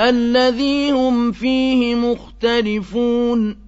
الَّذِي هُمْ فِيهِ مُخْتَلِفُونَ